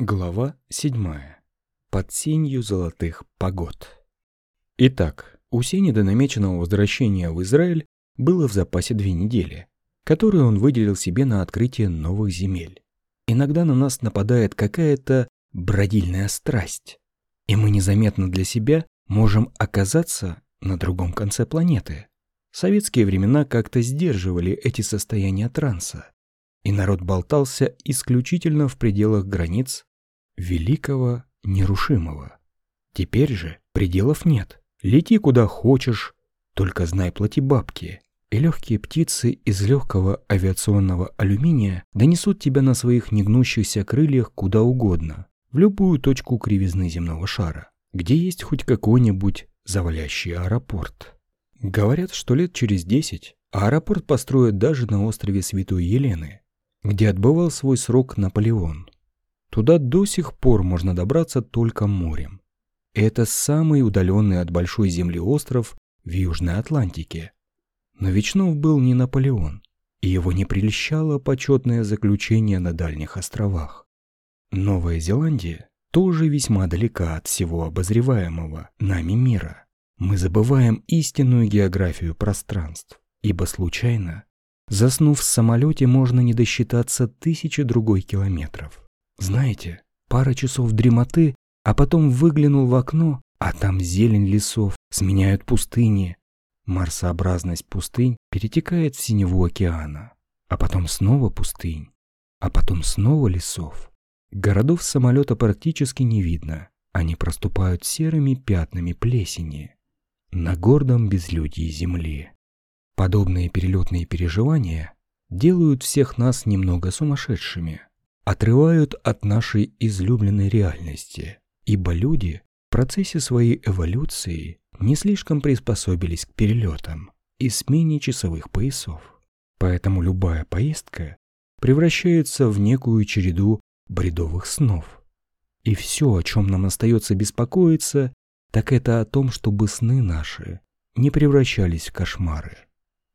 Глава 7. Под сенью золотых погод. Итак, у Сени до намеченного возвращения в Израиль было в запасе две недели, которые он выделил себе на открытие новых земель. Иногда на нас нападает какая-то бродильная страсть, и мы незаметно для себя можем оказаться на другом конце планеты. Советские времена как-то сдерживали эти состояния транса, и народ болтался исключительно в пределах границ великого нерушимого. Теперь же пределов нет. Лети куда хочешь, только знай плати бабки. И легкие птицы из легкого авиационного алюминия донесут тебя на своих негнущихся крыльях куда угодно, в любую точку кривизны земного шара, где есть хоть какой-нибудь завалящий аэропорт. Говорят, что лет через десять аэропорт построят даже на острове Святой Елены, где отбывал свой срок Наполеон. Туда до сих пор можно добраться только морем. Это самый удаленный от большой земли остров в Южной Атлантике. Но Вечнов был не Наполеон, и его не прельщало почетное заключение на дальних островах. Новая Зеландия тоже весьма далека от всего обозреваемого нами мира. Мы забываем истинную географию пространств, ибо случайно, заснув в самолете, можно не досчитаться тысячи другой километров. Знаете, пара часов дремоты, а потом выглянул в окно, а там зелень лесов, сменяют пустыни. Марсообразность пустынь перетекает в синеву океана, а потом снова пустынь, а потом снова лесов. Городов с самолета практически не видно, они проступают серыми пятнами плесени на гордом безлюдии земли. Подобные перелетные переживания делают всех нас немного сумасшедшими отрывают от нашей излюбленной реальности, ибо люди в процессе своей эволюции не слишком приспособились к перелетам и смене часовых поясов. Поэтому любая поездка превращается в некую череду бредовых снов. И все, о чем нам остается беспокоиться, так это о том, чтобы сны наши не превращались в кошмары.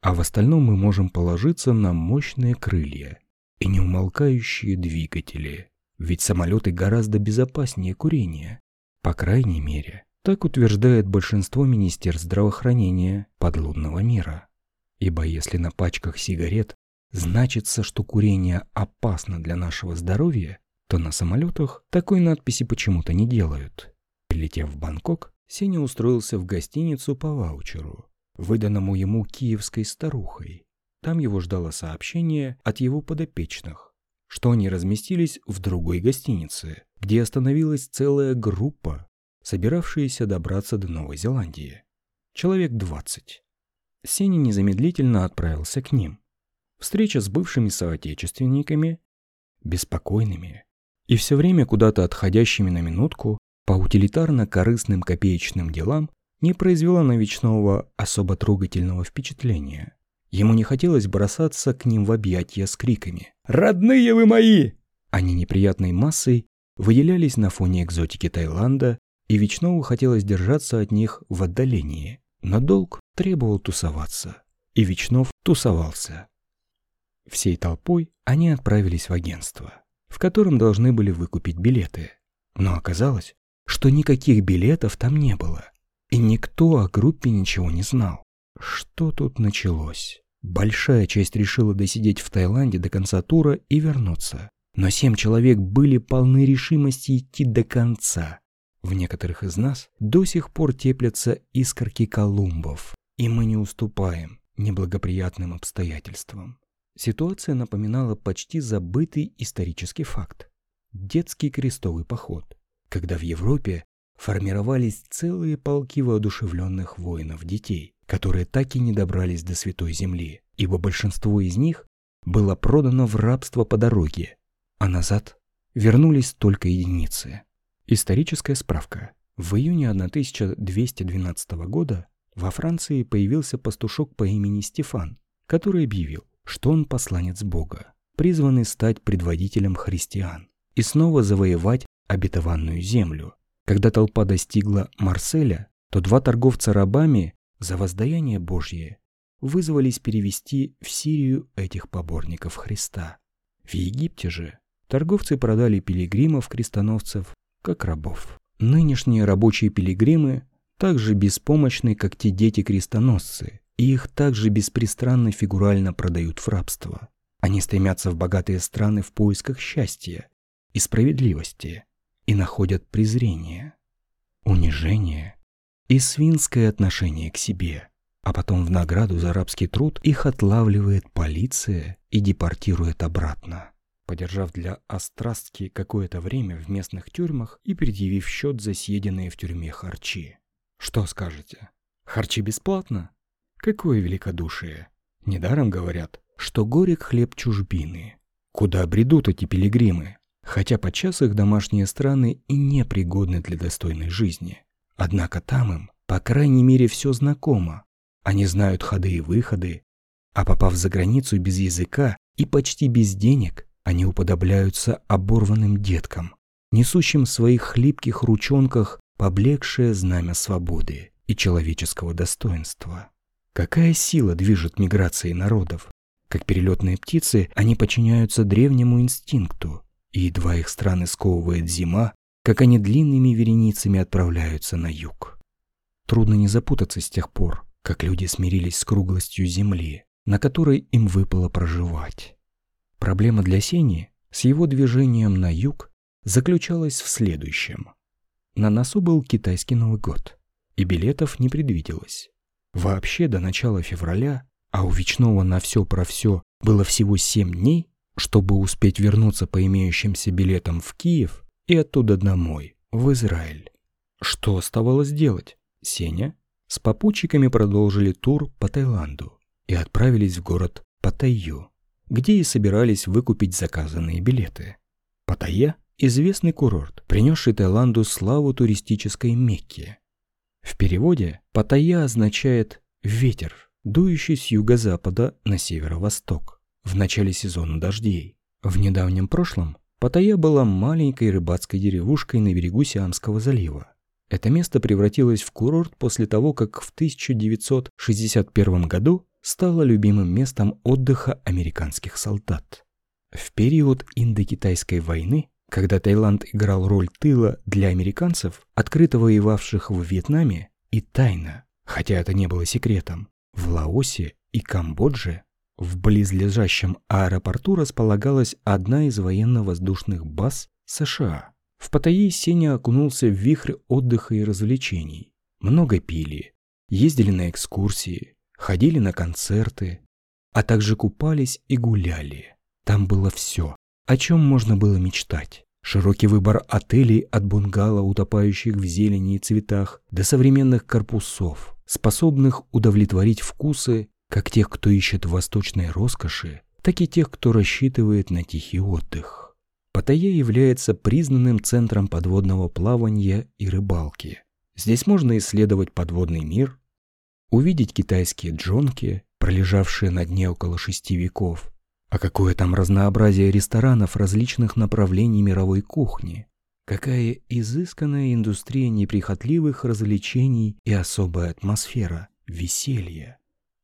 А в остальном мы можем положиться на мощные крылья и неумолкающие двигатели. Ведь самолеты гораздо безопаснее курения. По крайней мере, так утверждает большинство министерств здравоохранения подлунного мира. Ибо если на пачках сигарет значится, что курение опасно для нашего здоровья, то на самолетах такой надписи почему-то не делают. Прилетев в Бангкок, Сеня устроился в гостиницу по ваучеру, выданному ему киевской старухой. Там его ждало сообщение от его подопечных, что они разместились в другой гостинице, где остановилась целая группа, собиравшаяся добраться до Новой Зеландии. Человек 20. Сеня незамедлительно отправился к ним. Встреча с бывшими соотечественниками, беспокойными и все время куда-то отходящими на минутку по утилитарно-корыстным копеечным делам не произвела на Вечного особо трогательного впечатления. Ему не хотелось бросаться к ним в объятия с криками «Родные вы мои!». Они неприятной массой выделялись на фоне экзотики Таиланда, и Вечнову хотелось держаться от них в отдалении. Но долг требовал тусоваться, и Вечнов тусовался. Всей толпой они отправились в агентство, в котором должны были выкупить билеты. Но оказалось, что никаких билетов там не было, и никто о группе ничего не знал. Что тут началось? Большая часть решила досидеть в Таиланде до конца тура и вернуться. Но семь человек были полны решимости идти до конца. В некоторых из нас до сих пор теплятся искорки Колумбов, и мы не уступаем неблагоприятным обстоятельствам. Ситуация напоминала почти забытый исторический факт. Детский крестовый поход, когда в Европе формировались целые полки воодушевленных воинов-детей которые так и не добрались до Святой Земли, ибо большинство из них было продано в рабство по дороге, а назад вернулись только единицы. Историческая справка. В июне 1212 года во Франции появился пастушок по имени Стефан, который объявил, что он посланец Бога, призванный стать предводителем христиан и снова завоевать обетованную землю. Когда толпа достигла Марселя, то два торговца рабами за воздаяние Божье вызвались перевести в Сирию этих поборников Христа. В Египте же торговцы продали пилигримов-крестоносцев как рабов. Нынешние рабочие пилигримы также беспомощны, как те дети-крестоносцы, и их также беспристрастно фигурально продают в рабство. Они стремятся в богатые страны в поисках счастья и справедливости и находят презрение, унижение и свинское отношение к себе, а потом в награду за рабский труд их отлавливает полиция и депортирует обратно. Подержав для острастки какое-то время в местных тюрьмах и предъявив счет за съеденные в тюрьме харчи. Что скажете? Харчи бесплатно? Какое великодушие! Недаром говорят, что горек хлеб чужбины. Куда бредут эти пилигримы? Хотя подчас их домашние страны и не пригодны для достойной жизни. Однако там им, по крайней мере, все знакомо. Они знают ходы и выходы, а попав за границу без языка и почти без денег, они уподобляются оборванным деткам, несущим в своих хлипких ручонках поблекшее знамя свободы и человеческого достоинства. Какая сила движет миграцией народов? Как перелетные птицы, они подчиняются древнему инстинкту, и едва их страны сковывает зима, как они длинными вереницами отправляются на юг. Трудно не запутаться с тех пор, как люди смирились с круглостью земли, на которой им выпало проживать. Проблема для Сени с его движением на юг заключалась в следующем. На носу был китайский Новый год, и билетов не предвиделось. Вообще до начала февраля, а у Вечного на все про все было всего семь дней, чтобы успеть вернуться по имеющимся билетам в Киев и оттуда домой, в Израиль. Что оставалось делать? Сеня с попутчиками продолжили тур по Таиланду и отправились в город Паттайю, где и собирались выкупить заказанные билеты. Паттайя – известный курорт, принесший Таиланду славу туристической Мекки. В переводе Паттайя означает «ветер», дующий с юго-запада на северо-восток в начале сезона дождей. В недавнем прошлом Паттайя была маленькой рыбацкой деревушкой на берегу Сиамского залива. Это место превратилось в курорт после того, как в 1961 году стало любимым местом отдыха американских солдат. В период Индокитайской войны, когда Таиланд играл роль тыла для американцев, открыто воевавших в Вьетнаме, и тайно, хотя это не было секретом, в Лаосе и Камбодже, в близлежащем аэропорту располагалась одна из военно-воздушных баз США – в Паттайе Сеня окунулся в вихрь отдыха и развлечений. Много пили, ездили на экскурсии, ходили на концерты, а также купались и гуляли. Там было все, о чем можно было мечтать. Широкий выбор отелей от бунгало, утопающих в зелени и цветах, до современных корпусов, способных удовлетворить вкусы как тех, кто ищет восточной роскоши, так и тех, кто рассчитывает на тихий отдых. Паттайя является признанным центром подводного плавания и рыбалки. Здесь можно исследовать подводный мир, увидеть китайские джонки, пролежавшие на дне около шести веков, а какое там разнообразие ресторанов различных направлений мировой кухни, какая изысканная индустрия неприхотливых развлечений и особая атмосфера веселья,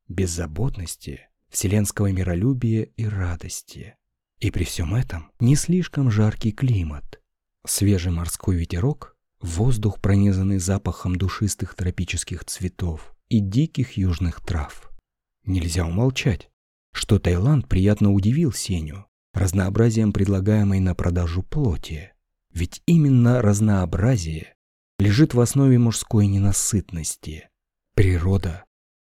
беззаботности, вселенского миролюбия и радости. И при всем этом не слишком жаркий климат. Свежий морской ветерок, воздух, пронизанный запахом душистых тропических цветов и диких южных трав. Нельзя умолчать, что Таиланд приятно удивил Сеню разнообразием предлагаемой на продажу плоти. Ведь именно разнообразие лежит в основе мужской ненасытности. Природа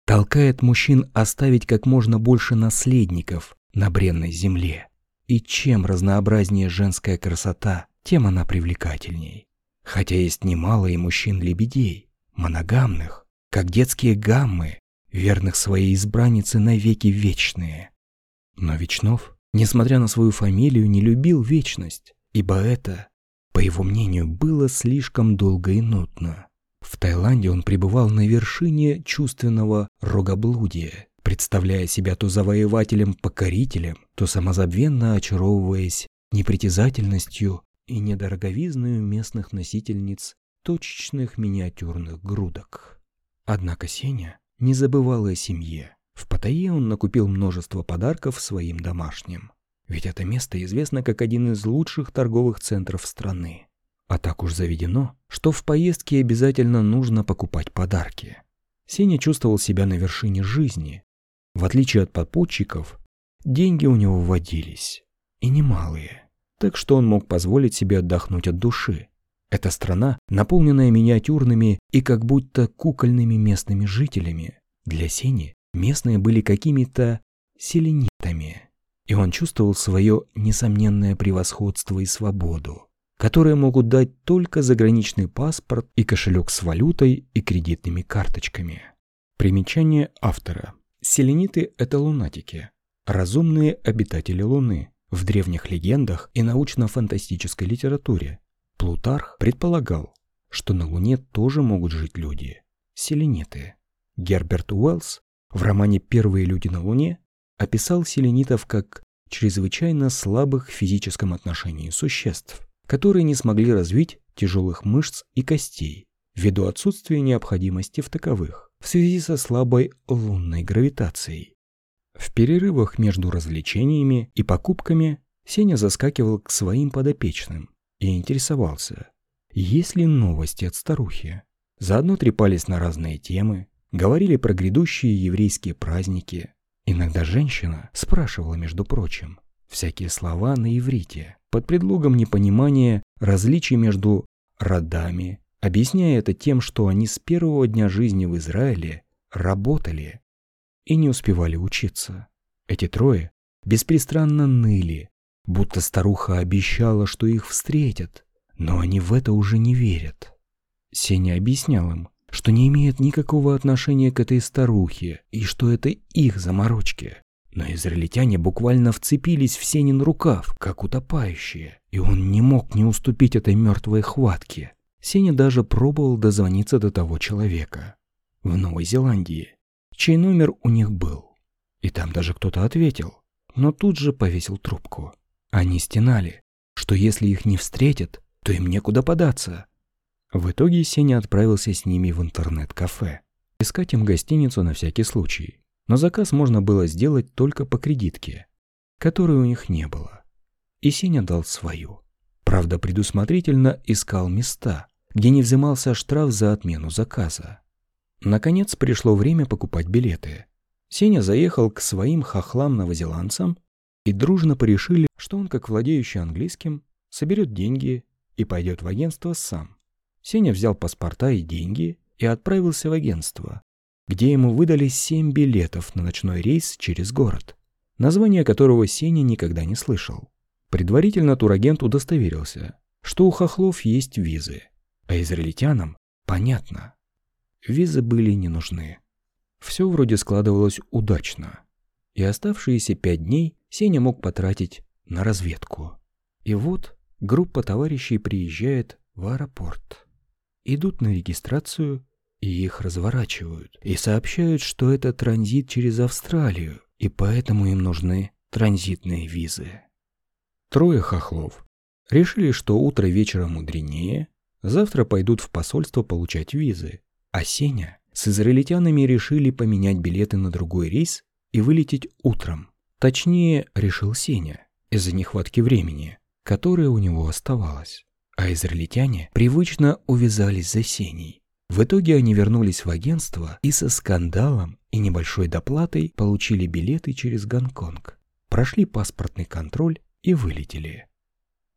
толкает мужчин оставить как можно больше наследников на бренной земле. И чем разнообразнее женская красота, тем она привлекательней. Хотя есть немало и мужчин-лебедей, моногамных, как детские гаммы, верных своей избраннице навеки вечные. Но Вечнов, несмотря на свою фамилию, не любил вечность, ибо это, по его мнению, было слишком долго и нудно. В Таиланде он пребывал на вершине чувственного рогоблудия представляя себя то завоевателем-покорителем, то самозабвенно очаровываясь непритязательностью и недороговизною местных носительниц точечных миниатюрных грудок. Однако Сеня не забывал о семье. В Паттайе он накупил множество подарков своим домашним. ведь это место известно как один из лучших торговых центров страны. А так уж заведено, что в поездке обязательно нужно покупать подарки. Сеня чувствовал себя на вершине жизни. В отличие от попутчиков, деньги у него водились. И немалые. Так что он мог позволить себе отдохнуть от души. Эта страна, наполненная миниатюрными и как будто кукольными местными жителями, для Сени местные были какими-то селенитами. И он чувствовал свое несомненное превосходство и свободу которые могут дать только заграничный паспорт и кошелек с валютой и кредитными карточками. Примечание автора. Селениты – это лунатики, разумные обитатели Луны. В древних легендах и научно-фантастической литературе Плутарх предполагал, что на Луне тоже могут жить люди – селениты. Герберт Уэллс в романе «Первые люди на Луне» описал селенитов как чрезвычайно слабых в физическом отношении существ, которые не смогли развить тяжелых мышц и костей ввиду отсутствия необходимости в таковых в связи со слабой лунной гравитацией. В перерывах между развлечениями и покупками Сеня заскакивал к своим подопечным и интересовался, есть ли новости от старухи. Заодно трепались на разные темы, говорили про грядущие еврейские праздники. Иногда женщина спрашивала, между прочим, всякие слова на иврите, под предлогом непонимания различий между родами, объясняя это тем, что они с первого дня жизни в Израиле работали и не успевали учиться. Эти трое беспрестанно ныли, будто старуха обещала, что их встретят, но они в это уже не верят. Сеня объяснял им, что не имеет никакого отношения к этой старухе и что это их заморочки. Но израильтяне буквально вцепились в Сенин рукав, как утопающие, и он не мог не уступить этой мертвой хватке. Сеня даже пробовал дозвониться до того человека в Новой Зеландии, чей номер у них был. И там даже кто-то ответил, но тут же повесил трубку. Они стенали, что если их не встретят, то им некуда податься. В итоге Сеня отправился с ними в интернет-кафе. Искать им гостиницу на всякий случай но заказ можно было сделать только по кредитке, которой у них не было. И Сеня дал свою. Правда, предусмотрительно искал места, где не взимался штраф за отмену заказа. Наконец пришло время покупать билеты. Сеня заехал к своим хохлам-новозеландцам и дружно порешили, что он, как владеющий английским, соберет деньги и пойдет в агентство сам. Сеня взял паспорта и деньги и отправился в агентство, где ему выдали семь билетов на ночной рейс через город, название которого Сеня никогда не слышал. Предварительно турагент удостоверился, что у хохлов есть визы, а израильтянам понятно. Визы были не нужны. Все вроде складывалось удачно, и оставшиеся пять дней Сеня мог потратить на разведку. И вот группа товарищей приезжает в аэропорт. Идут на регистрацию и их разворачивают, и сообщают, что это транзит через Австралию, и поэтому им нужны транзитные визы. Трое хохлов решили, что утро вечера мудренее, завтра пойдут в посольство получать визы, а Сеня с израильтянами решили поменять билеты на другой рейс и вылететь утром. Точнее, решил Сеня, из-за нехватки времени, которое у него оставалось. А израильтяне привычно увязались за Сеней, в итоге они вернулись в агентство и со скандалом и небольшой доплатой получили билеты через Гонконг, прошли паспортный контроль и вылетели.